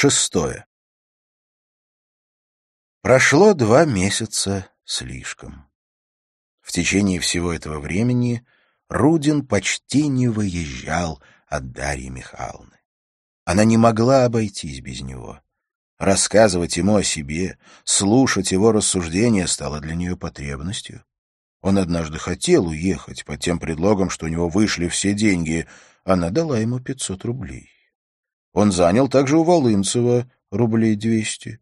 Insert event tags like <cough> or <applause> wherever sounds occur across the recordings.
Шестое. Прошло два месяца слишком. В течение всего этого времени Рудин почти не выезжал от Дарьи Михайловны. Она не могла обойтись без него. Рассказывать ему о себе, слушать его рассуждения стало для нее потребностью. Он однажды хотел уехать под тем предлогом, что у него вышли все деньги. Она дала ему пятьсот рублей. Он занял также у Волынцева рублей двести.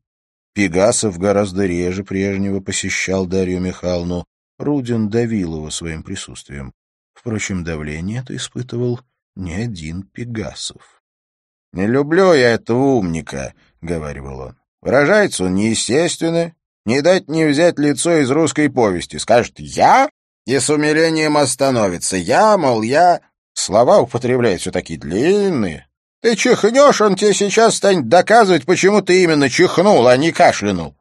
Пегасов гораздо реже прежнего посещал Дарью Михайловну. Рудин давил его своим присутствием. Впрочем, давление это испытывал не один Пегасов. — Не люблю я этого умника, — говорил он. — Выражается он неестественно, не дать не взять лицо из русской повести. Скажет «я» и с умилением остановится. «Я», мол, «я». Слова употребляет все такие длинные, ты чихнешь, он тебе сейчас станет доказывать, почему ты именно чихнул, а не кашлянул.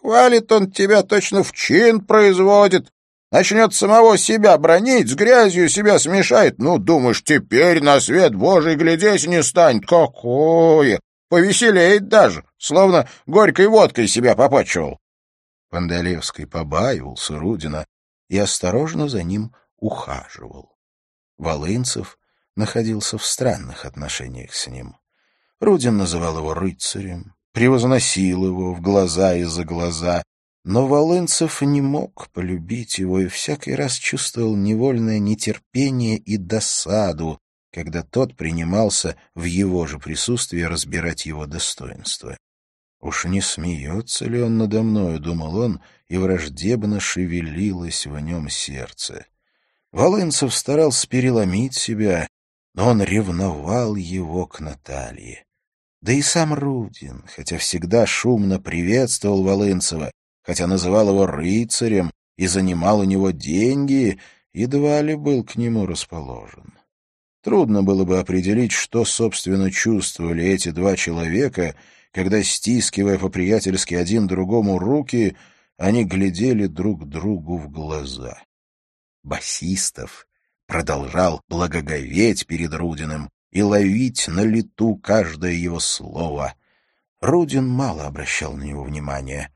Хвалит он тебя, точно в чин производит. Начнет самого себя бронить, с грязью себя смешает. Ну, думаешь, теперь на свет Божий глядеть не станет. Какое! Повеселеет даже, словно горькой водкой себя попачивал. Пандалевский побаивался Рудина и осторожно за ним ухаживал. Волынцев находился в странных отношениях с ним. Рудин называл его рыцарем, превозносил его в глаза и за глаза, но Волынцев не мог полюбить его и всякий раз чувствовал невольное нетерпение и досаду, когда тот принимался в его же присутствии разбирать его достоинства. «Уж не смеется ли он надо мною?» — думал он, и враждебно шевелилось в нем сердце. Волынцев старался переломить себя, но он ревновал его к Наталье. Да и сам Рудин, хотя всегда шумно приветствовал Волынцева, хотя называл его рыцарем и занимал у него деньги, едва ли был к нему расположен. Трудно было бы определить, что, собственно, чувствовали эти два человека, когда, стискивая по-приятельски один другому руки, они глядели друг другу в глаза. Басистов продолжал благоговеть перед Рудиным и ловить на лету каждое его слово. Рудин мало обращал на него внимания.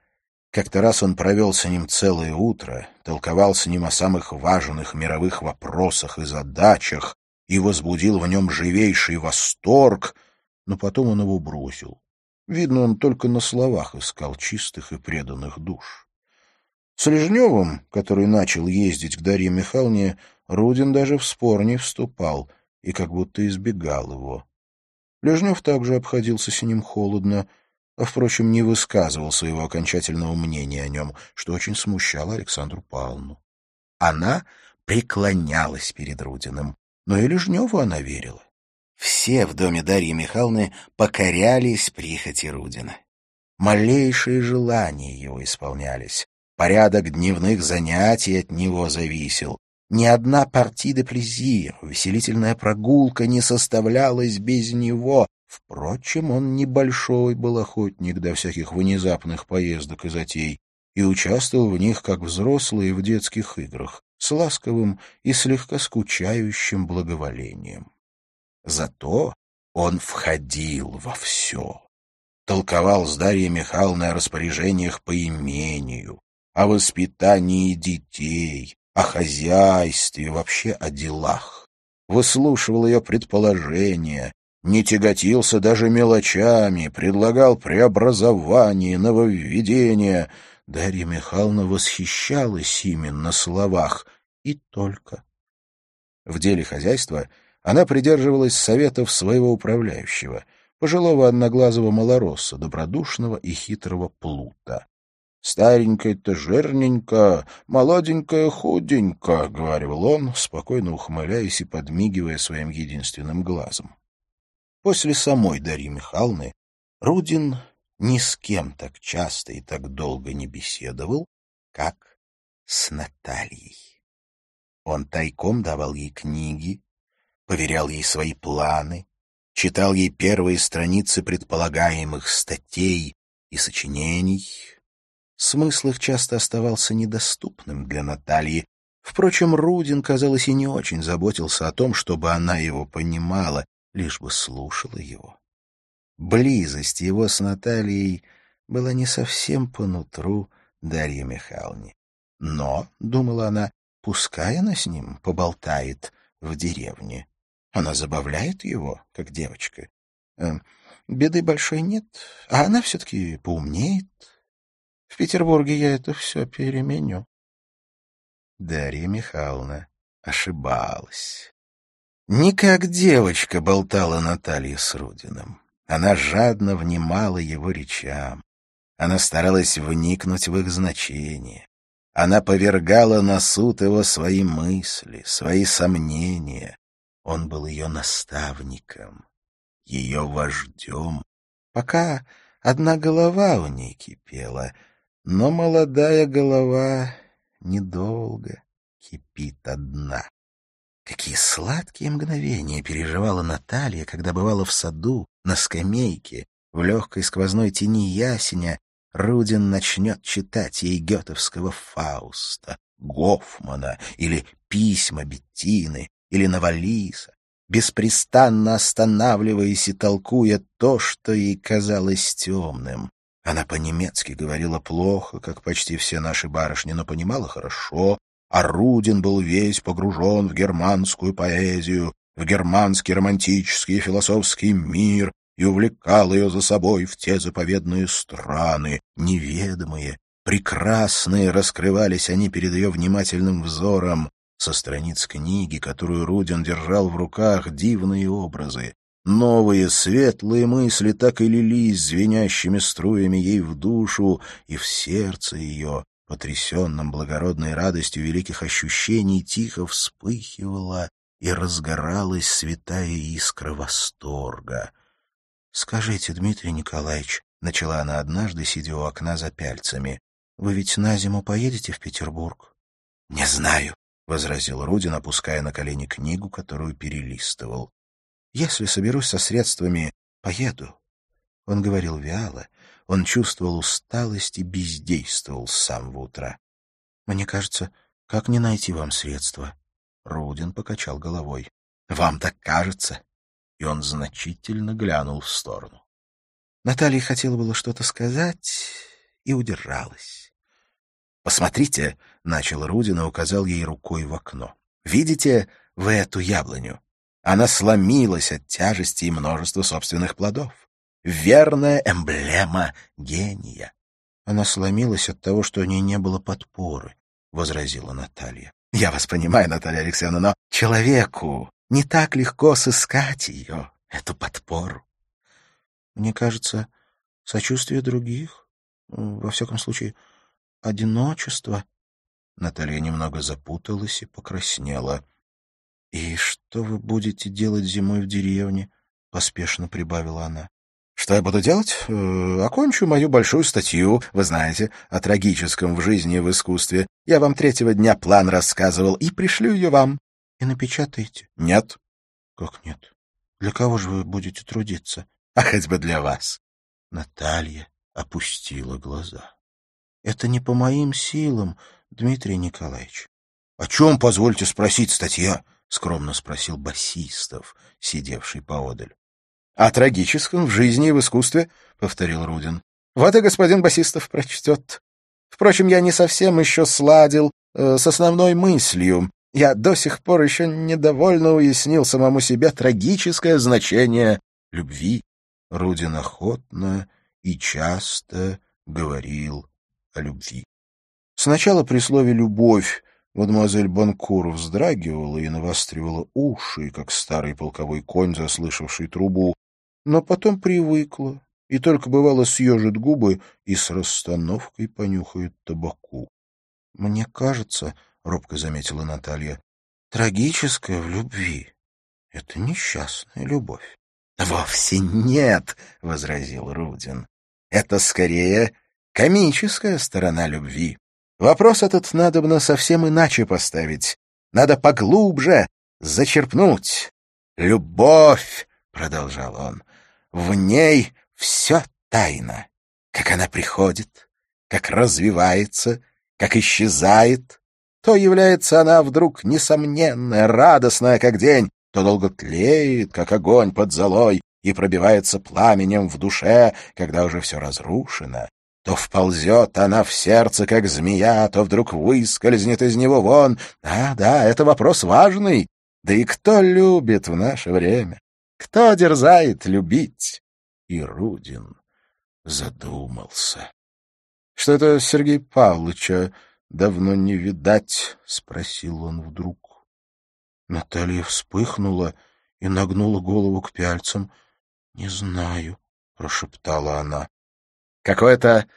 Как-то раз он провел с ним целое утро, толковал с ним о самых важных мировых вопросах и задачах и возбудил в нем живейший восторг, но потом он его бросил. Видно, он только на словах искал чистых и преданных душ. С Лежневым, который начал ездить к Дарье Михайловне, Рудин даже в спор не вступал и как будто избегал его. Лежнев также обходился с ним холодно, а, впрочем, не высказывал своего окончательного мнения о нем, что очень смущало Александру Павловну. Она преклонялась перед Рудиным, но и Лежневу она верила. Все в доме Дарьи Михайловны покорялись прихоти Рудина. Малейшие желания его исполнялись. Порядок дневных занятий от него зависел. Ни одна партия де плезир, веселительная прогулка не составлялась без него. Впрочем, он небольшой был охотник до всяких внезапных поездок и затей и участвовал в них, как взрослые в детских играх, с ласковым и слегка скучающим благоволением. Зато он входил во все. Толковал с Дарьей Михайловной о распоряжениях по имению, о воспитании детей, о хозяйстве, вообще о делах. Выслушивал ее предположения, не тяготился даже мелочами, предлагал преобразование, нововведения. Дарья Михайловна восхищалась именно на словах, и только. В деле хозяйства она придерживалась советов своего управляющего, пожилого одноглазого малоросса, добродушного и хитрого плута. Старенькая-то жирненько, молоденькая худенько, — говорил он, спокойно ухмыляясь и подмигивая своим единственным глазом. После самой Дарьи Михайловны Рудин ни с кем так часто и так долго не беседовал, как с Натальей. Он тайком давал ей книги, поверял ей свои планы, читал ей первые страницы предполагаемых статей и сочинений, Смысл их часто оставался недоступным для Натальи. Впрочем, Рудин, казалось, и не очень заботился о том, чтобы она его понимала, лишь бы слушала его. близость его с Натальей была не совсем по нутру Дарье Михайловне. Но, — думала она, — пускай она с ним поболтает в деревне. Она забавляет его, как девочка. Э, беды большой нет, а она все-таки поумнеет. В Петербурге я это все переменю. Дарья Михайловна ошибалась. Не как девочка болтала Наталья с Рудиным. Она жадно внимала его речам. Она старалась вникнуть в их значение. Она повергала на суд его свои мысли, свои сомнения. Он был ее наставником, ее вождем. Пока одна голова у ней кипела, но молодая голова недолго кипит одна. Какие сладкие мгновения переживала Наталья, когда бывала в саду, на скамейке, в легкой сквозной тени ясеня, Рудин начнет читать ей гетовского Фауста, Гофмана или письма Беттины или Навалиса, беспрестанно останавливаясь и толкуя то, что ей казалось темным. Она по-немецки говорила плохо, как почти все наши барышни, но понимала хорошо, а Рудин был весь погружен в германскую поэзию, в германский романтический и философский мир и увлекал ее за собой в те заповедные страны, неведомые, прекрасные раскрывались они перед ее внимательным взором. Со страниц книги, которую Рудин держал в руках, дивные образы, Новые светлые мысли так и лились звенящими струями ей в душу и в сердце ее, потрясенном благородной радостью великих ощущений, тихо вспыхивала и разгоралась святая искра восторга. — Скажите, Дмитрий Николаевич, — начала она однажды, сидя у окна за пяльцами, — вы ведь на зиму поедете в Петербург? — Не знаю, — возразил Рудин, опуская на колени книгу, которую перелистывал. — Если соберусь со средствами, поеду. Он говорил вяло, он чувствовал усталость и бездействовал с самого утра. — Мне кажется, как не найти вам средства? Рудин покачал головой. — Вам так кажется? И он значительно глянул в сторону. Наталья хотела было что-то сказать и удержалась. «Посмотрите», — начал Рудин и указал ей рукой в окно. «Видите вы эту яблоню? Она сломилась от тяжести и множества собственных плодов верная эмблема гения. Она сломилась от того, что у ней не было подпоры, — возразила Наталья. — Я вас понимаю, Наталья Алексеевна, но человеку не так легко сыскать ее, эту подпору. Мне кажется, сочувствие других, во всяком случае, одиночество. Наталья немного запуталась и покраснела. — И что вы будете делать зимой в деревне? — поспешно прибавила она. Что я буду делать? Э, окончу мою большую статью, вы знаете, о трагическом в жизни и в искусстве. Я вам третьего дня план рассказывал и пришлю ее вам. И напечатаете? Нет. Как нет? Для кого же вы будете трудиться? А хоть бы для вас. Наталья опустила глаза. Это не по моим силам, Дмитрий Николаевич. — О чем, позвольте спросить, статья? — скромно спросил Басистов, сидевший поодаль. — О трагическом в жизни и в искусстве, — повторил Рудин. — Вот и господин Басистов прочтет. Впрочем, я не совсем еще сладил э, с основной мыслью. Я до сих пор еще недовольно уяснил самому себе трагическое значение любви. Рудин охотно и часто говорил о любви. Сначала при слове «любовь» мадемуазель Банкур вздрагивала и навостривала уши, как старый полковой конь, заслышавший трубу, но потом привыкла и только бывало съежит губы и с расстановкой понюхает табаку. — Мне кажется, — робко заметила Наталья, — трагическое в любви — это несчастная любовь. — Вовсе нет, — возразил Рудин. — Это скорее комическая сторона любви. Вопрос этот надо бы совсем иначе поставить. Надо поглубже зачерпнуть. «Любовь», — продолжал он, в ней все тайна. Как она приходит, как развивается, как исчезает. То является она вдруг несомненная, радостная, как день, то долго тлеет, как огонь под золой, и пробивается пламенем в душе, когда уже все разрушено, то вползет она в сердце, как змея, то вдруг выскользнет из него вон. Да, да, это вопрос важный. Да и кто любит в наше время? Кто дерзает любить? И Рудин задумался. — Что это Сергей Павловича давно не видать? — спросил он вдруг. Наталья вспыхнула и нагнула голову к пяльцам. — Не знаю, — прошептала она. Какой-то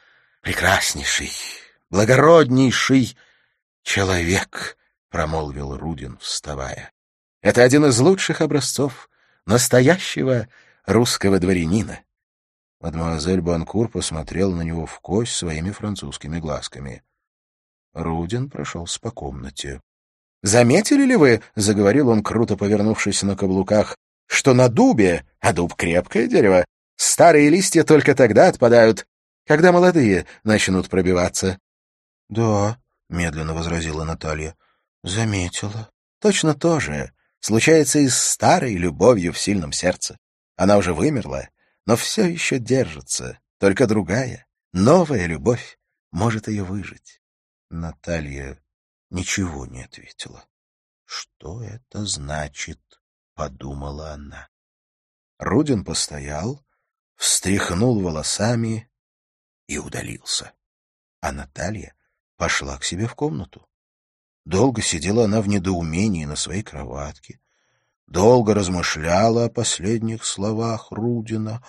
прекраснейший, благороднейший человек, — промолвил Рудин, вставая. Это один из лучших образцов настоящего русского дворянина. Мадемуазель Банкур посмотрел на него в кость своими французскими глазками. Рудин прошелся по комнате. — Заметили ли вы, — заговорил он, круто повернувшись на каблуках, — что на дубе, а дуб — крепкое дерево, старые листья только тогда отпадают, когда молодые начнут пробиваться. — Да, — медленно возразила Наталья, — заметила. — Точно то же. Случается и с старой любовью в сильном сердце. Она уже вымерла, но все еще держится. Только другая, новая любовь может ее выжить. Наталья ничего не ответила. «Что это значит?» — подумала она. Рудин постоял, встряхнул волосами и удалился. А Наталья пошла к себе в комнату. Долго сидела она в недоумении на своей кроватке, долго размышляла о последних словах Рудина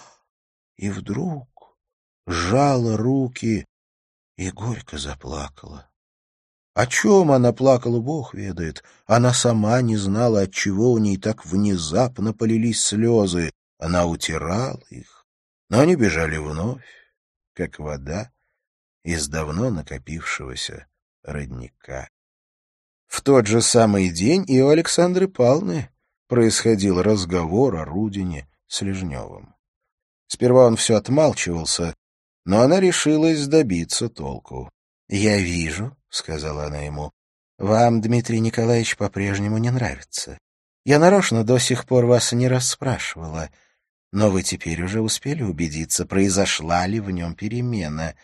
и вдруг сжала руки и горько заплакала. О чем она плакала, Бог ведает. Она сама не знала, от чего у ней так внезапно полились слезы. Она утирала их, но они бежали вновь как вода из давно накопившегося родника. В тот же самый день и у Александры Павловны происходил разговор о Рудине с Лежневым. Сперва он все отмалчивался, но она решилась добиться толку. — Я вижу, — сказала она ему, — вам, Дмитрий Николаевич, по-прежнему не нравится. Я нарочно до сих пор вас не расспрашивала. Но вы теперь уже успели убедиться, произошла ли в нем перемена.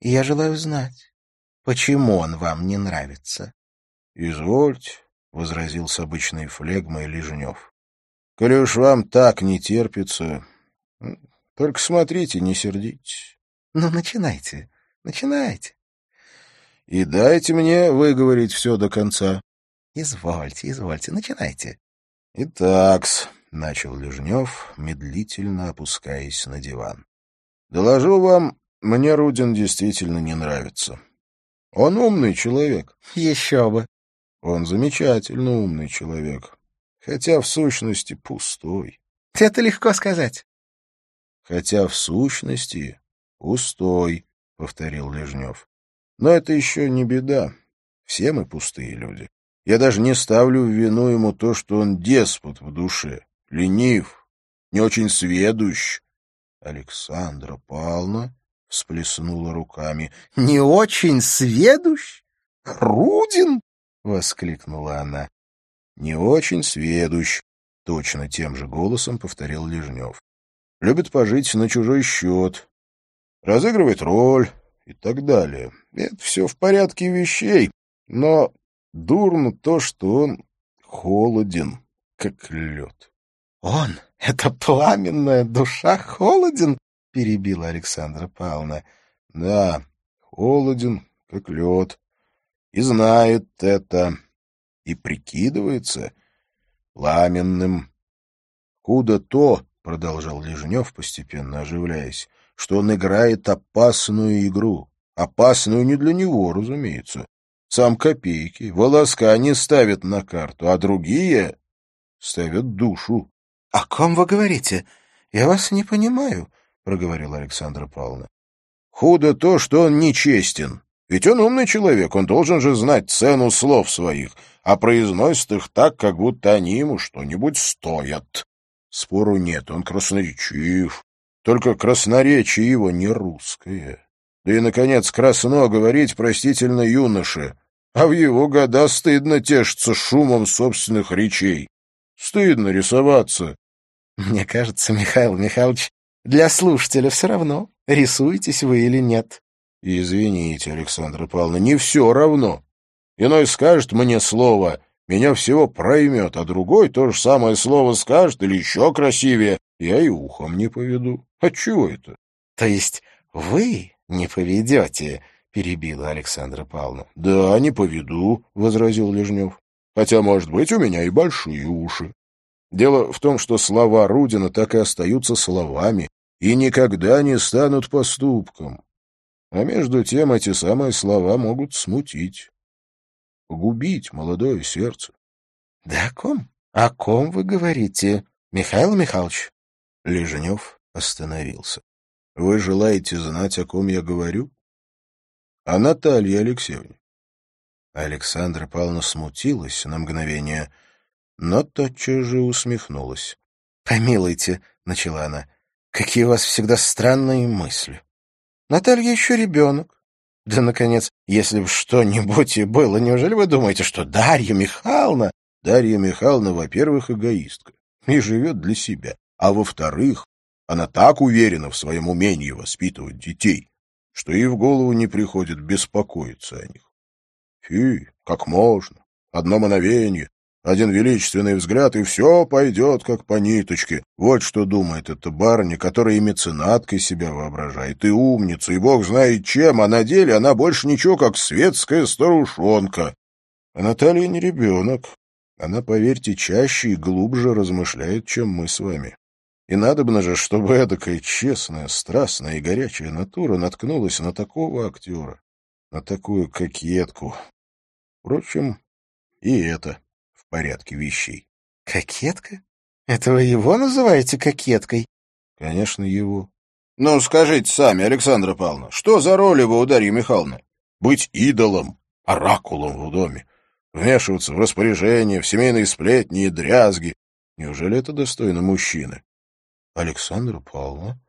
И я желаю знать, почему он вам не нравится. — Извольте, — возразил с обычной флегмой Лежнев. — Коли уж вам так не терпится, только смотрите, не сердитесь. — Ну, начинайте, начинайте. — И дайте мне выговорить все до конца. — Извольте, извольте, начинайте. — Итак-с, — начал Лежнев, медлительно опускаясь на диван. — Доложу вам, мне Рудин действительно не нравится. Он умный человек. — Еще бы. Он замечательно умный человек, хотя в сущности пустой. — Это легко сказать. — Хотя в сущности пустой, — повторил Лежнев. — Но это еще не беда. Все мы пустые люди. Я даже не ставлю в вину ему то, что он деспот в душе ленив, не очень сведущ. Александра Павловна всплеснула руками. — Не очень сведущ? Рудин? — воскликнула она. — Не очень сведущ, — точно тем же голосом повторил Лежнев. — Любит пожить на чужой счет, разыгрывает роль и так далее. Это все в порядке вещей, но дурно то, что он холоден, как лед. «Он, это пламенная душа, холоден?» — перебила Александра Павловна. «Да, холоден, как лед, и знает это, и прикидывается пламенным. Куда то, — продолжал Лежнев, постепенно оживляясь, — что он играет опасную игру, опасную не для него, разумеется. Сам копейки, волоска не ставит на карту, а другие ставят душу. — О ком вы говорите? Я вас не понимаю, — проговорила Александра Павловна. — Худо то, что он нечестен. Ведь он умный человек, он должен же знать цену слов своих, а произносит их так, как будто они ему что-нибудь стоят. Спору нет, он красноречив. Только красноречие его не русское. Да и, наконец, красно говорить простительно юноше, а в его года стыдно тешиться шумом собственных речей. Стыдно рисоваться <laughs> Мне кажется, Михаил Михайлович, для слушателя все равно, рисуетесь вы или нет. Извините, Александра Павловна, не все равно. Иной скажет мне слово, меня всего проймет, а другой то же самое слово скажет или еще красивее, я и ухом не поведу. А чего это? То есть вы не поведете, перебила Александра Павловна. Да, не поведу, возразил Лежнев. Хотя, может быть, у меня и большие уши. Дело в том, что слова Рудина так и остаются словами и никогда не станут поступком. А между тем эти самые слова могут смутить, погубить молодое сердце. — Да о ком? О ком вы говорите, Михаил Михайлович? Лежнев остановился. — Вы желаете знать, о ком я говорю? — О Наталье Алексеевне. Александра Павловна смутилась на мгновение, но тотчас же усмехнулась. — Помилуйте, — начала она, — какие у вас всегда странные мысли. Наталья еще ребенок. Да, наконец, если бы что-нибудь и было, неужели вы думаете, что Дарья Михайловна... Дарья Михайловна, во-первых, эгоистка и живет для себя, а во-вторых, она так уверена в своем умении воспитывать детей, что ей в голову не приходит беспокоиться о них. Фи, как можно? Одно мановение, один величественный взгляд, и все пойдет, как по ниточке. Вот что думает эта барыня, которая и меценаткой себя воображает, и умница, и бог знает чем, а на деле она больше ничего, как светская старушонка. А Наталья не ребенок. Она, поверьте, чаще и глубже размышляет, чем мы с вами. И надо бы же, чтобы эдакая честная, страстная и горячая натура наткнулась на такого актера, на такую кокетку. Впрочем, и это в порядке вещей. — Кокетка? Это вы его называете кокеткой? — Конечно, его. — Ну, скажите сами, Александра Павловна, что за роли вы у Дарьи Михайловны? Быть идолом, оракулом в доме, вмешиваться в распоряжение, в семейные сплетни и дрязги. Неужели это достойно мужчины? Александра Павловна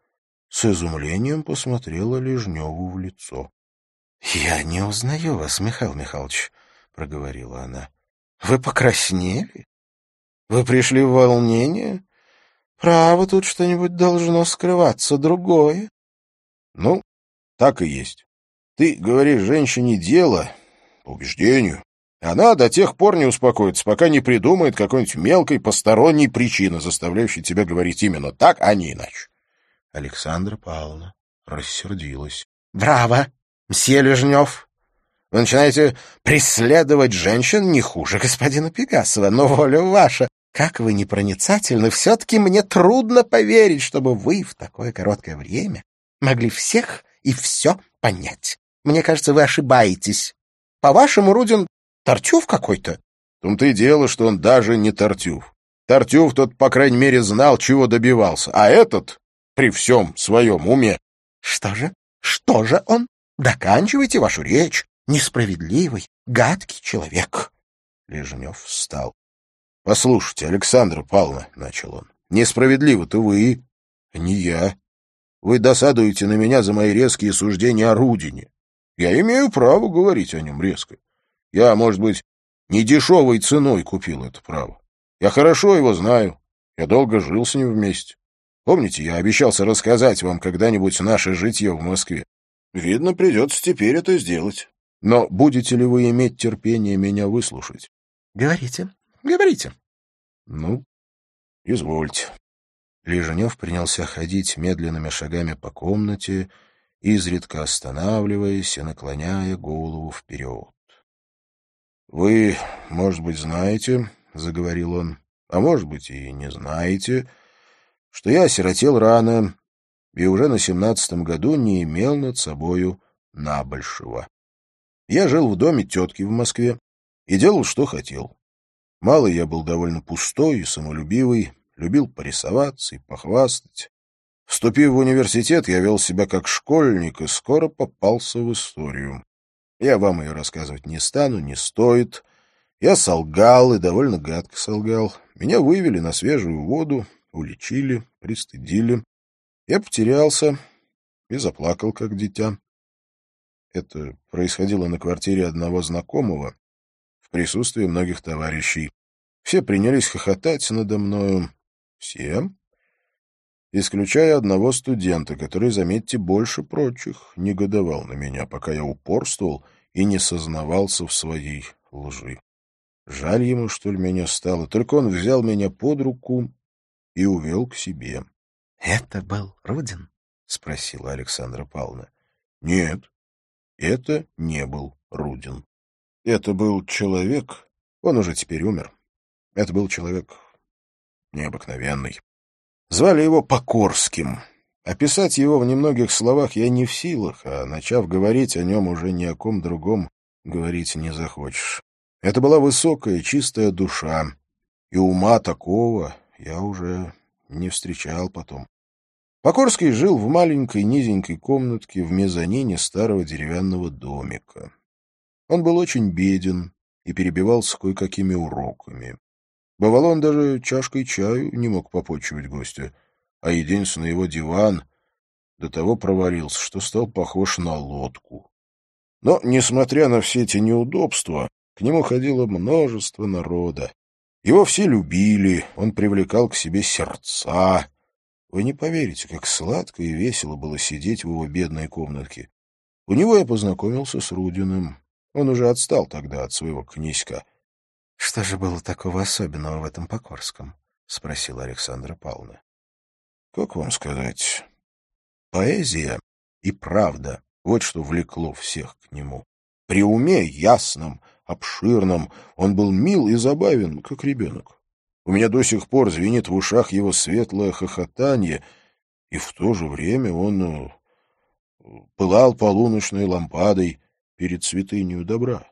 с изумлением посмотрела Лежневу в лицо. — Я не узнаю вас, Михаил Михайлович, — проговорила она. Вы покраснели? Вы пришли в волнение? Право, тут что-нибудь должно скрываться другое. Ну, так и есть. Ты говоришь женщине дело, по убеждению. Она до тех пор не успокоится, пока не придумает какой-нибудь мелкой посторонней причины, заставляющей тебя говорить именно так, а не иначе. Александра Павловна рассердилась. — Браво, мсье Лежнев! Вы начинаете преследовать женщин не хуже господина Пегасова, но воля ваша. Как вы непроницательны, все-таки мне трудно поверить, чтобы вы в такое короткое время могли всех и все понять. Мне кажется, вы ошибаетесь. По-вашему, Рудин Тартюф какой-то? В том-то и дело, что он даже не Тартюф. Тартюф тот, по крайней мере, знал, чего добивался, а этот при всем своем уме. Что же? Что же он? Доканчивайте вашу речь несправедливый, гадкий человек. Лежнев встал. — Послушайте, Александр Павловна, — начал он, — несправедливо-то вы, а не я. Вы досадуете на меня за мои резкие суждения о Рудине. Я имею право говорить о нем резко. Я, может быть, не дешевой ценой купил это право. Я хорошо его знаю. Я долго жил с ним вместе. Помните, я обещался рассказать вам когда-нибудь наше житье в Москве. Видно, придется теперь это сделать. Но будете ли вы иметь терпение меня выслушать? — Говорите, говорите. — Ну, извольте. Леженев принялся ходить медленными шагами по комнате, изредка останавливаясь и наклоняя голову вперед. — Вы, может быть, знаете, — заговорил он, — а может быть и не знаете, что я осиротел рано и уже на семнадцатом году не имел над собою набольшего. Я жил в доме тетки в Москве и делал, что хотел. Малый я был довольно пустой и самолюбивый, любил порисоваться и похвастать. Вступив в университет, я вел себя как школьник и скоро попался в историю. Я вам ее рассказывать не стану, не стоит. Я солгал и довольно гадко солгал. Меня вывели на свежую воду, уличили, пристыдили. Я потерялся и заплакал, как дитя. Это происходило на квартире одного знакомого в присутствии многих товарищей. Все принялись хохотать надо мною. Все, исключая одного студента, который, заметьте, больше прочих негодовал на меня, пока я упорствовал и не сознавался в своей лжи. Жаль ему, что ли, меня стало, только он взял меня под руку и увел к себе. — Это был Рудин? — спросила Александра Павловна. — Нет, это не был Рудин. Это был человек, он уже теперь умер. Это был человек необыкновенный. Звали его Покорским. Описать его в немногих словах я не в силах, а, начав говорить о нем, уже ни о ком другом говорить не захочешь. Это была высокая, чистая душа, и ума такого я уже не встречал потом. Покорский жил в маленькой низенькой комнатке в мезонине старого деревянного домика. Он был очень беден и перебивался кое-какими уроками. Бывало, он даже чашкой чаю не мог попочивать гостя, а единственный его диван до того провалился, что стал похож на лодку. Но, несмотря на все эти неудобства, к нему ходило множество народа. Его все любили, он привлекал к себе сердца. Вы не поверите, как сладко и весело было сидеть в его бедной комнатке. У него я познакомился с Рудиным. Он уже отстал тогда от своего князька. — Что же было такого особенного в этом Покорском? — спросила Александра Павловна. — Как вам сказать? Поэзия и правда — вот что влекло всех к нему. При уме ясном, обширном он был мил и забавен, как ребенок. У меня до сих пор звенит в ушах его светлое хохотанье, и в то же время он э, пылал полуночной лампадой перед святынью добра.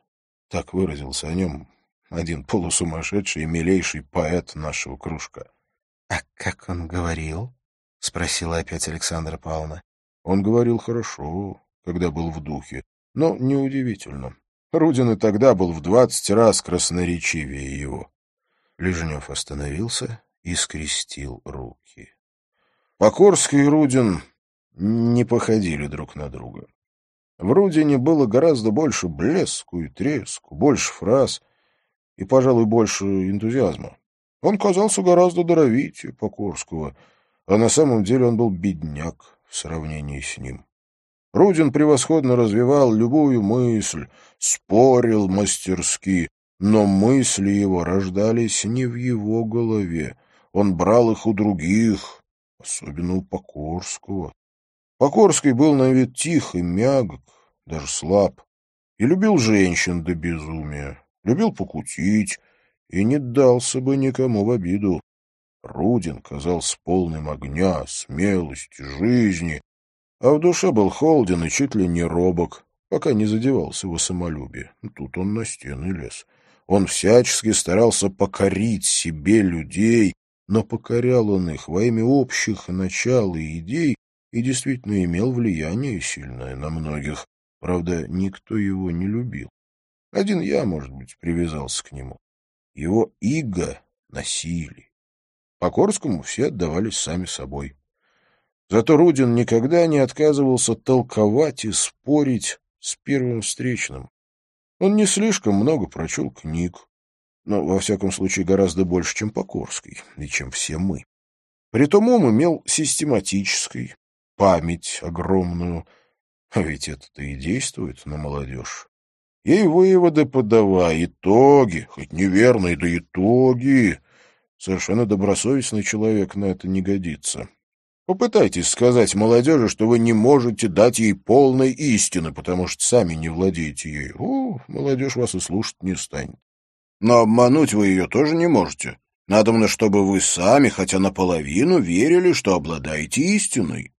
Так выразился о нем один полусумасшедший и милейший поэт нашего кружка. — А как он говорил? — спросила опять Александра Павловна. Он говорил хорошо, когда был в духе, но неудивительно. Рудин и тогда был в двадцать раз красноречивее его. Лежнев остановился и скрестил руки. Покорский и Рудин не походили друг на друга. В Рудине было гораздо больше блеску и треску, больше фраз и, пожалуй, больше энтузиазма. Он казался гораздо даровитее Покорского, а на самом деле он был бедняк в сравнении с ним. Рудин превосходно развивал любую мысль, спорил мастерски, но мысли его рождались не в его голове. Он брал их у других, особенно у Покорского. Покорский был на вид тих и мягок, даже слаб, и любил женщин до безумия, любил покутить и не дался бы никому в обиду. Рудин казался полным огня, смелости, жизни, а в душе был холоден и чуть ли не робок, пока не задевался его самолюбие. Тут он на стены лез. Он всячески старался покорить себе людей, но покорял он их во имя общих начал и идей, и действительно имел влияние сильное на многих. Правда, никто его не любил. Один я, может быть, привязался к нему. Его иго носили. Покорскому все отдавались сами собой. Зато Рудин никогда не отказывался толковать и спорить с первым встречным. Он не слишком много прочел книг, но, во всяком случае, гораздо больше, чем Покорский, и чем все мы. Притом ум имел систематический, память огромную. А ведь это-то и действует на молодежь. Ей выводы подавай, итоги, хоть неверные, да итоги. Совершенно добросовестный человек на это не годится. Попытайтесь сказать молодежи, что вы не можете дать ей полной истины, потому что сами не владеете ей. О, молодежь вас и слушать не станет. Но обмануть вы ее тоже не можете. Надо мне, чтобы вы сами, хотя наполовину, верили, что обладаете истиной.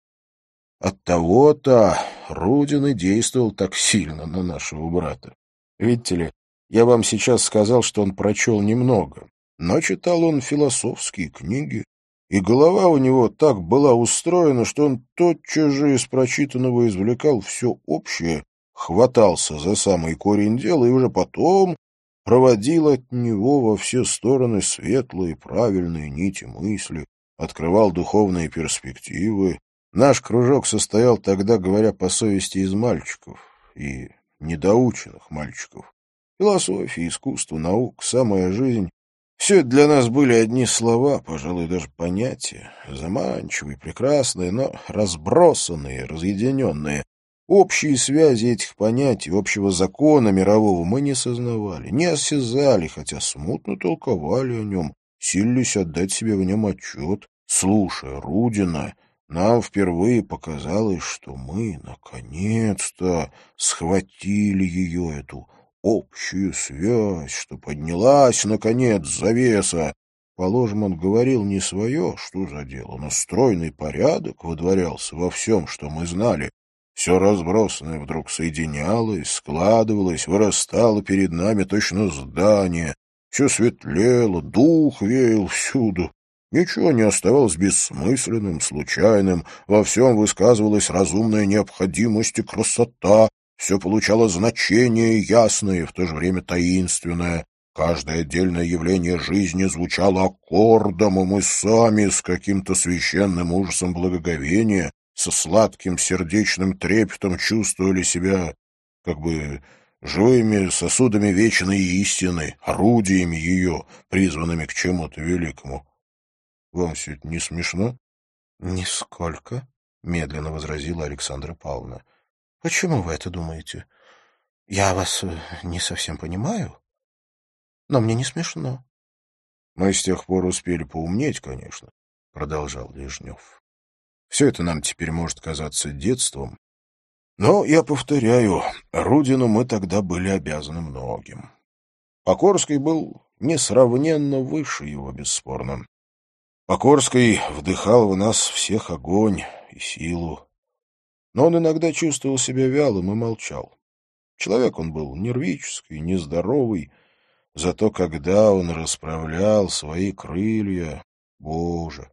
От того-то Рудин и действовал так сильно на нашего брата. Видите ли, я вам сейчас сказал, что он прочел немного, но читал он философские книги, и голова у него так была устроена, что он тотчас же из прочитанного извлекал все общее, хватался за самый корень дела и уже потом проводил от него во все стороны светлые правильные нити мысли, открывал духовные перспективы, Наш кружок состоял тогда, говоря по совести, из мальчиков и недоученных мальчиков. Философия, искусство, наук, самая жизнь Все это для нас были одни слова, пожалуй, даже понятия, заманчивые, прекрасные, но разбросанные, разъединенные. Общие связи этих понятий, общего закона мирового мы не сознавали, не осязали, хотя смутно толковали о нем, силились отдать себе в нем отчет. Слушая Рудина, нам впервые показалось, что мы, наконец-то, схватили ее, эту общую связь, что поднялась, наконец, завеса. Положим, он говорил не свое, что за дело, но стройный порядок выдворялся во всем, что мы знали. Все разбросанное вдруг соединялось, складывалось, вырастало перед нами точно здание. Все светлело, дух веял всюду. Ничего не оставалось бессмысленным, случайным, во всем высказывалась разумная необходимость и красота, все получало значение ясное и в то же время таинственное. Каждое отдельное явление жизни звучало аккордом, и мы сами с каким-то священным ужасом благоговения, со сладким сердечным трепетом чувствовали себя как бы живыми сосудами вечной истины, орудиями ее, призванными к чему-то великому. Вам все это не смешно? — Нисколько, — медленно возразила Александра Павловна. Почему вы это думаете? Я вас э, не совсем понимаю, но мне не смешно. Мы с тех пор успели поумнеть, конечно, продолжал Лежнев. Все это нам теперь может казаться детством, но, я повторяю, Рудину мы тогда были обязаны многим. Покорский был несравненно выше его, бесспорно. Покорский вдыхал в нас всех огонь и силу но он иногда чувствовал себя вялым и молчал. Человек он был нервический, нездоровый, зато когда он расправлял свои крылья, боже,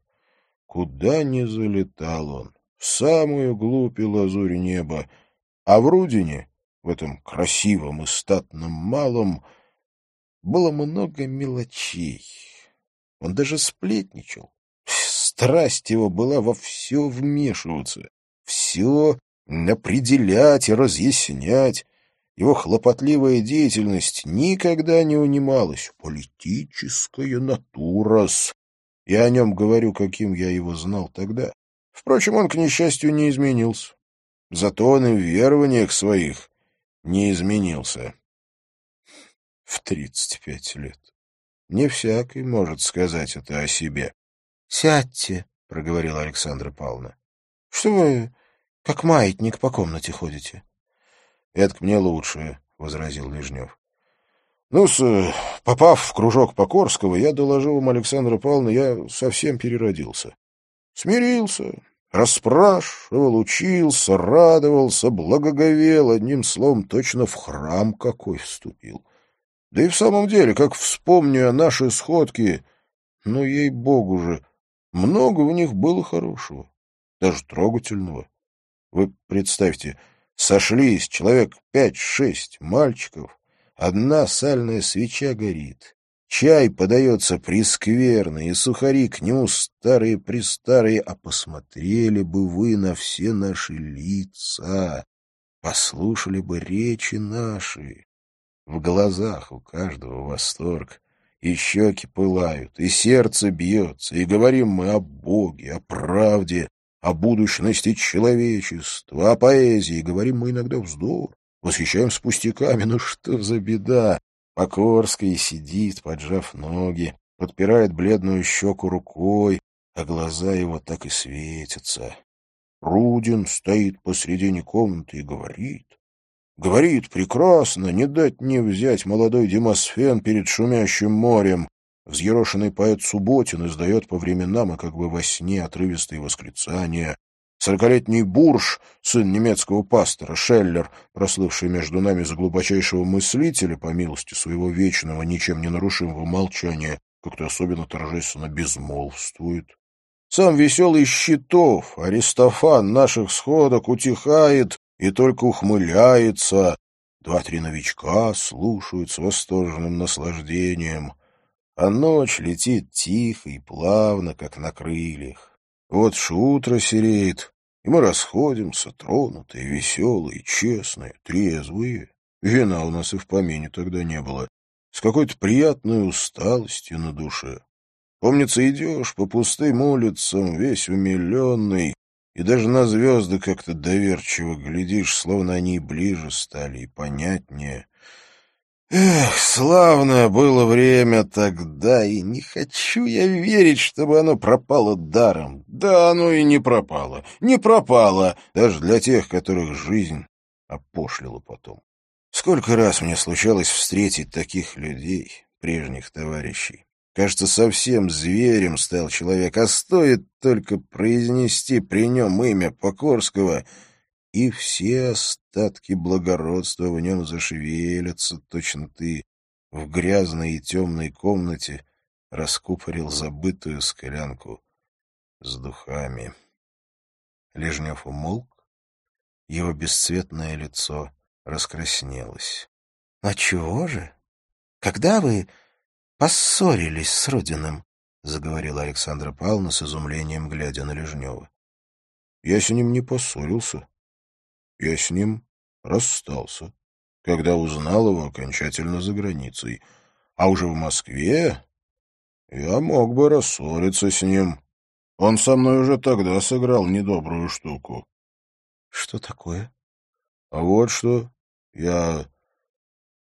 куда не залетал он, в самую глубь лазурь неба, а в Рудине, в этом красивом и статном малом, было много мелочей. Он даже сплетничал. Страсть его была во все вмешиваться все определять и разъяснять. Его хлопотливая деятельность никогда не унималась. Политическая натура-с. Я о нем говорю, каким я его знал тогда. Впрочем, он, к несчастью, не изменился. Зато он и в верованиях своих не изменился. В тридцать пять лет. Не всякий может сказать это о себе. — Сядьте, — проговорила Александра Павловна. — Что вы как маятник по комнате ходите. — Это к мне лучше, — возразил Лежнев. ну попав в кружок Покорского, я доложил вам, Александра Павловна, я совсем переродился. Смирился, расспрашивал, учился, радовался, благоговел, одним словом, точно в храм какой вступил. Да и в самом деле, как вспомню о нашей сходке, ну, ей-богу же, много в них было хорошего, даже трогательного. Вы представьте, сошлись человек пять-шесть мальчиков, одна сальная свеча горит, чай подается прескверный, и сухари к нему старые-престарые, а посмотрели бы вы на все наши лица, послушали бы речи наши. В глазах у каждого восторг, и щеки пылают, и сердце бьется, и говорим мы о Боге, о правде, о будущности человечества, о поэзии. Говорим мы иногда вздор, восхищаемся пустяками. Ну что за беда? Покорский сидит, поджав ноги, подпирает бледную щеку рукой, а глаза его так и светятся. Рудин стоит посредине комнаты и говорит. Говорит прекрасно, не дать не взять молодой Демосфен перед шумящим морем. Взъерошенный поэт Субботин издает по временам и как бы во сне отрывистые восклицания. Сорокалетний Бурж, сын немецкого пастора, Шеллер, прослывший между нами за глубочайшего мыслителя, по милости своего вечного, ничем не нарушимого молчания, как-то особенно торжественно безмолвствует. Сам веселый Щитов, Аристофан наших сходок утихает и только ухмыляется. Два-три новичка слушают с восторженным наслаждением — а ночь летит тихо и плавно, как на крыльях. Вот ж утро сереет, и мы расходимся, тронутые, веселые, честные, трезвые. Вина у нас и в помине тогда не было. с какой-то приятной усталостью на душе. Помнится, идешь по пустым улицам, весь умиленный, и даже на звезды как-то доверчиво глядишь, словно они ближе стали и понятнее. Эх, славное было время тогда, и не хочу я верить, чтобы оно пропало даром. Да, оно и не пропало, не пропало, даже для тех, которых жизнь опошлила потом. Сколько раз мне случалось встретить таких людей, прежних товарищей. Кажется, совсем зверем стал человек, а стоит только произнести при нем имя Покорского, и все остатки благородства в нем зашевелятся, точно ты в грязной и темной комнате раскупорил забытую склянку с духами. Лежнев умолк, его бесцветное лицо раскраснелось. — А чего же? Когда вы поссорились с Родиным? — заговорила Александра Павловна с изумлением, глядя на Лежнева. — Я с ним не поссорился. Я с ним расстался, когда узнал его окончательно за границей. А уже в Москве я мог бы рассориться с ним. Он со мной уже тогда сыграл недобрую штуку. — Что такое? — А вот что. Я...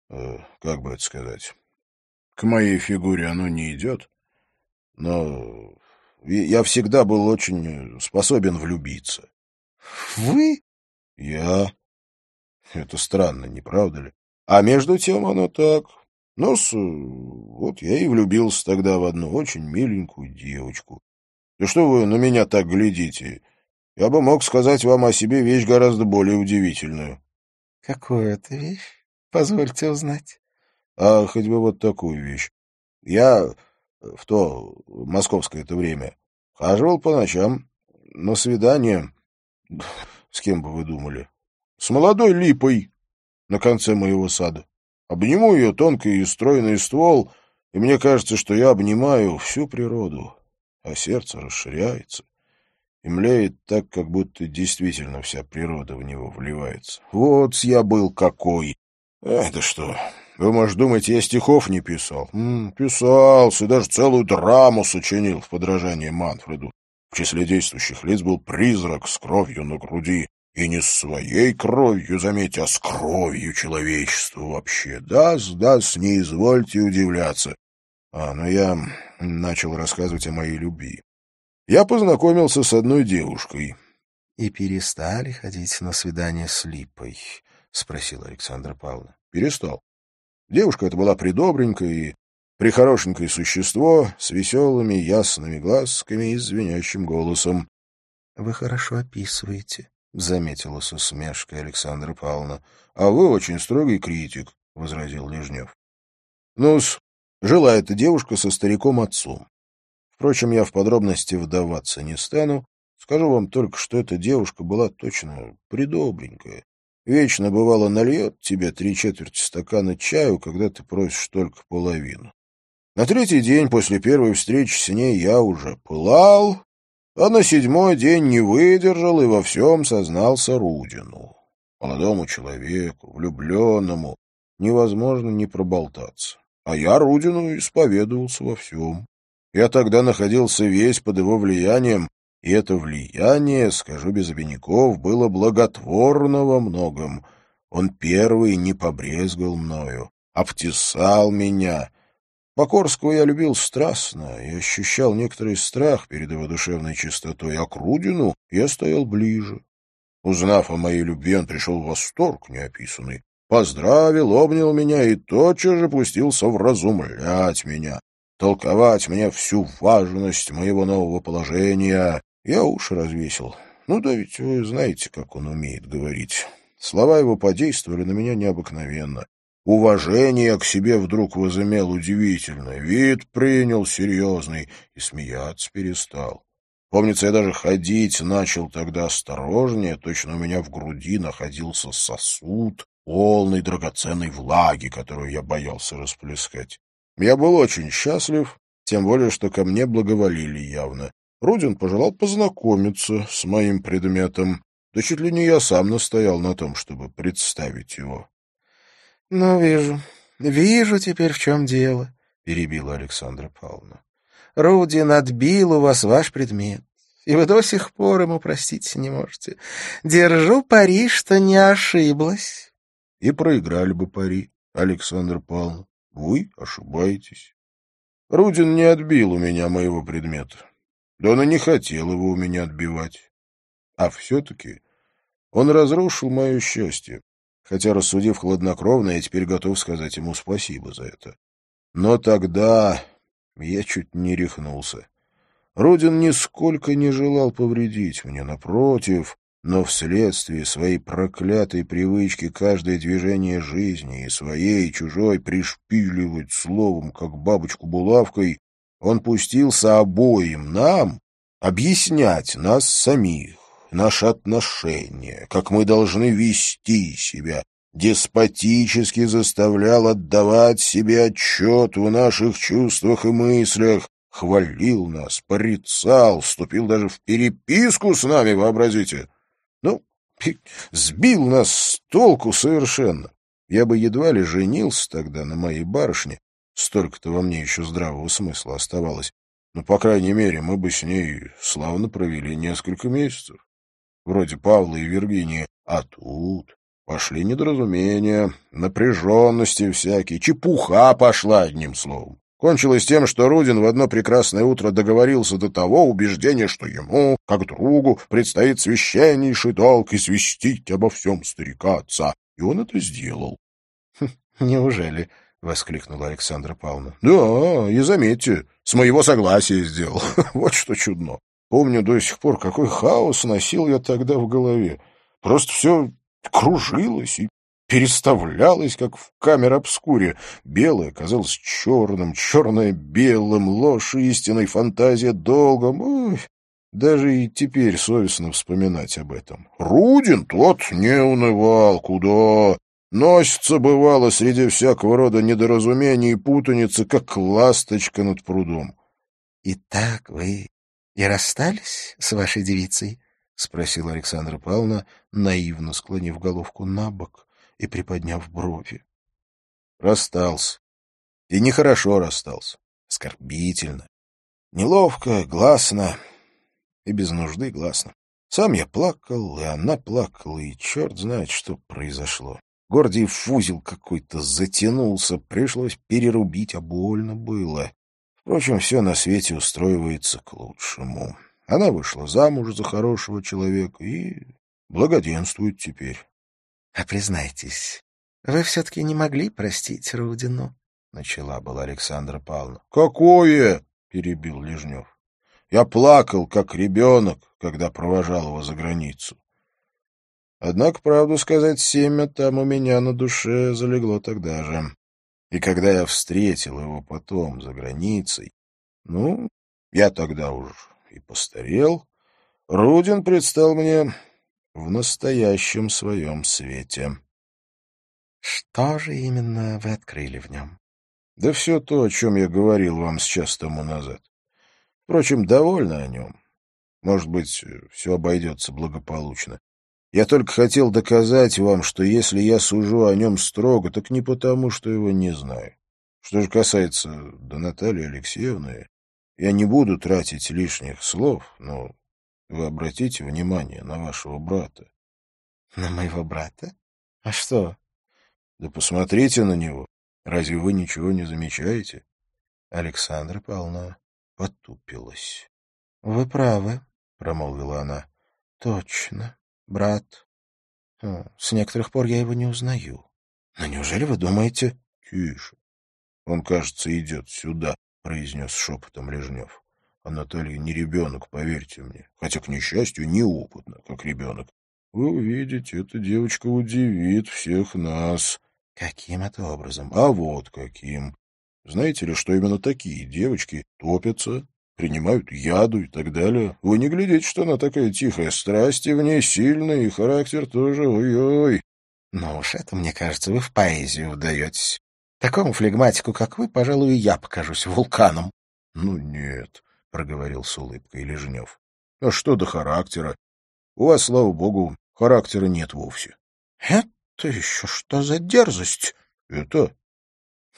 Э, как бы это сказать... К моей фигуре оно не идет, но я всегда был очень способен влюбиться. — Вы? — Я. Это странно, не правда ли? А между тем оно так. Ну, вот я и влюбился тогда в одну очень миленькую девочку. Да что вы на меня так глядите? Я бы мог сказать вам о себе вещь гораздо более удивительную. — Какую это вещь? Позвольте узнать. — А хоть бы вот такую вещь. Я в то московское это время хаживал по ночам на свидание. С кем бы вы думали? С молодой липой на конце моего сада. Обниму ее тонкий и стройный ствол, и мне кажется, что я обнимаю всю природу, а сердце расширяется и млеет так, как будто действительно вся природа в него вливается. Вот я был какой! Это что, вы, может, думаете, я стихов не писал? М -м, писался, даже целую драму сочинил в подражание Манфреду. В числе действующих лиц был призрак с кровью на груди. И не с своей кровью, заметьте, а с кровью человечества вообще. Да-да, не извольте удивляться. А, но я начал рассказывать о моей любви. Я познакомился с одной девушкой. — И перестали ходить на свидание с Липой? — спросил Александр Павловна. — Перестал. Девушка эта была придобренькая и прихорошенькое существо с веселыми ясными глазками и звенящим голосом. — Вы хорошо описываете, — заметила с усмешкой Александра Павловна. — А вы очень строгий критик, — возразил Лежнев. — Ну-с, жила эта девушка со стариком-отцом. Впрочем, я в подробности вдаваться не стану. Скажу вам только, что эта девушка была точно придобренькая. Вечно, бывало, нальет тебе три четверти стакана чаю, когда ты просишь только половину. На третий день после первой встречи с ней я уже пылал, а на седьмой день не выдержал и во всем сознался Рудину. Молодому человеку, влюбленному, невозможно не проболтаться. А я Рудину исповедовался во всем. Я тогда находился весь под его влиянием, и это влияние, скажу без обиняков, было благотворно во многом. Он первый не побрезгал мною, обтесал меня, Покорского я любил страстно и ощущал некоторый страх перед его душевной чистотой, а к Рудину я стоял ближе. Узнав о моей любви, он пришел в восторг неописанный, поздравил, обнял меня и тотчас же пустился вразумлять меня, толковать мне всю важность моего нового положения. Я уши развесил. Ну да ведь вы знаете, как он умеет говорить. Слова его подействовали на меня необыкновенно. Уважение к себе вдруг возымел удивительный, вид принял серьезный и смеяться перестал. Помнится, я даже ходить начал тогда осторожнее, точно у меня в груди находился сосуд, полный драгоценной влаги, которую я боялся расплескать. Я был очень счастлив, тем более, что ко мне благоволили явно. Рудин пожелал познакомиться с моим предметом, да чуть ли не я сам настоял на том, чтобы представить его. — Ну, вижу. вижу теперь, в чем дело, — перебила Александра Павловна. Рудин отбил у вас ваш предмет, и вы до сих пор ему простить не можете. Держу пари, что не ошиблась. И проиграли бы пари, Александр Павловна. Вы ошибаетесь. Рудин не отбил у меня моего предмета. Да он и не хотел его у меня отбивать. А все-таки он разрушил мое счастье, хотя, рассудив хладнокровно, я теперь готов сказать ему спасибо за это. Но тогда я чуть не рехнулся. Рудин нисколько не желал повредить мне, напротив, но вследствие своей проклятой привычки каждое движение жизни и своей, и чужой пришпиливать словом, как бабочку булавкой, он пустился обоим нам объяснять нас самих, наши отношения, как мы должны вести себя, деспотически заставлял отдавать себе отчет в наших чувствах и мыслях, хвалил нас, порицал, вступил даже в переписку с нами, вообразите. Ну, сбил нас с толку совершенно. Я бы едва ли женился тогда на моей барышне, столько-то во мне еще здравого смысла оставалось. Но, по крайней мере, мы бы с ней славно провели несколько месяцев. Вроде Павла и Виргинии. А тут пошли недоразумения, напряженности всякие, чепуха пошла, одним словом. Кончилось тем, что Рудин в одно прекрасное утро договорился до того убеждения, что ему, как другу, предстоит священнейший долг известить обо всем старика отца. И он это сделал. Хм, — Неужели? — воскликнула Александра Павловна. — Да, и заметьте, с моего согласия сделал. <laughs> вот что чудно. Помню до сих пор, какой хаос носил я тогда в голове. Просто все кружилось и переставлялось, как в камер-обскуре. Белое казалось черным, черное белым, ложь истинной, фантазия долгом. Ой, даже и теперь совестно вспоминать об этом. Рудин тот не унывал, куда... Носится, бывало, среди всякого рода недоразумений и путаницы, как ласточка над прудом. — И так вы и расстались с вашей девицей? — спросила Александра Павловна, наивно склонив головку на бок и приподняв брови. Расстался. И нехорошо расстался. Скорбительно. Неловко, гласно. И без нужды гласно. Сам я плакал, и она плакала, и черт знает, что произошло. Гордиев узел какой-то затянулся, пришлось перерубить, а больно было. Впрочем, все на свете устроивается к лучшему. Она вышла замуж за хорошего человека и благоденствует теперь. — А признайтесь, вы все-таки не могли простить Рудину? — начала была Александра Павловна. — Какое? — перебил Лежнев. — Я плакал, как ребенок, когда провожал его за границу. Однако, правду сказать, семя там у меня на душе залегло тогда же. И когда я встретил его потом за границей, ну, я тогда уж и постарел, Рудин предстал мне в настоящем своем свете. Что же именно вы открыли в нем? Да все то, о чем я говорил вам сейчас тому назад. Впрочем, довольно о нем. Может быть, все обойдется благополучно. Я только хотел доказать вам, что если я сужу о нем строго, так не потому, что его не знаю. Что же касается до Натальи Алексеевны, я не буду тратить лишних слов, но вы обратите внимание на вашего брата. — На моего брата? А что? — Да посмотрите на него. Разве вы ничего не замечаете? Александра Павловна потупилась. — Вы правы, — промолвила она. — Точно, брат. С некоторых пор я его не узнаю. Но неужели вы думаете... — Тише. Он, кажется, идет сюда, — произнес шепотом Лежнев. А Наталья не ребенок, поверьте мне, хотя, к несчастью, неопытна, как ребенок. Вы увидите, эта девочка удивит всех нас. Каким это образом? А вот каким. Знаете ли, что именно такие девочки топятся, принимают яду и так далее. Вы не глядите, что она такая тихая, страсти в ней сильные, и характер тоже, ой-ой. Ну уж это, мне кажется, вы в поэзию вдаетесь. Такому флегматику, как вы, пожалуй, я покажусь вулканом. Ну нет, проговорил с улыбкой Лежнев. — А что до характера? У вас, слава богу, характера нет вовсе. — Это еще что за дерзость? — Это?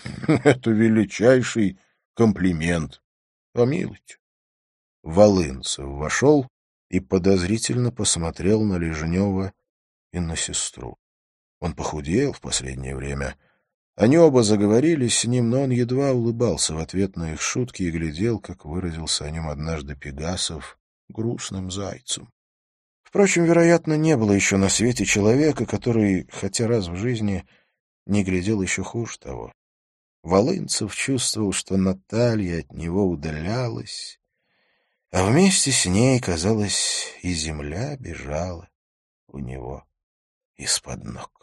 <laughs> Это величайший комплимент. Помилуйте. Волынцев вошел и подозрительно посмотрел на Лежнева и на сестру. Он похудел в последнее время. Они оба заговорили с ним, но он едва улыбался в ответ на их шутки и глядел, как выразился о нем однажды Пегасов, грустным зайцем. Впрочем, вероятно, не было еще на свете человека, который, хотя раз в жизни, не глядел еще хуже того. Волынцев чувствовал, что Наталья от него удалялась, а вместе с ней, казалось, и земля бежала у него из-под ног.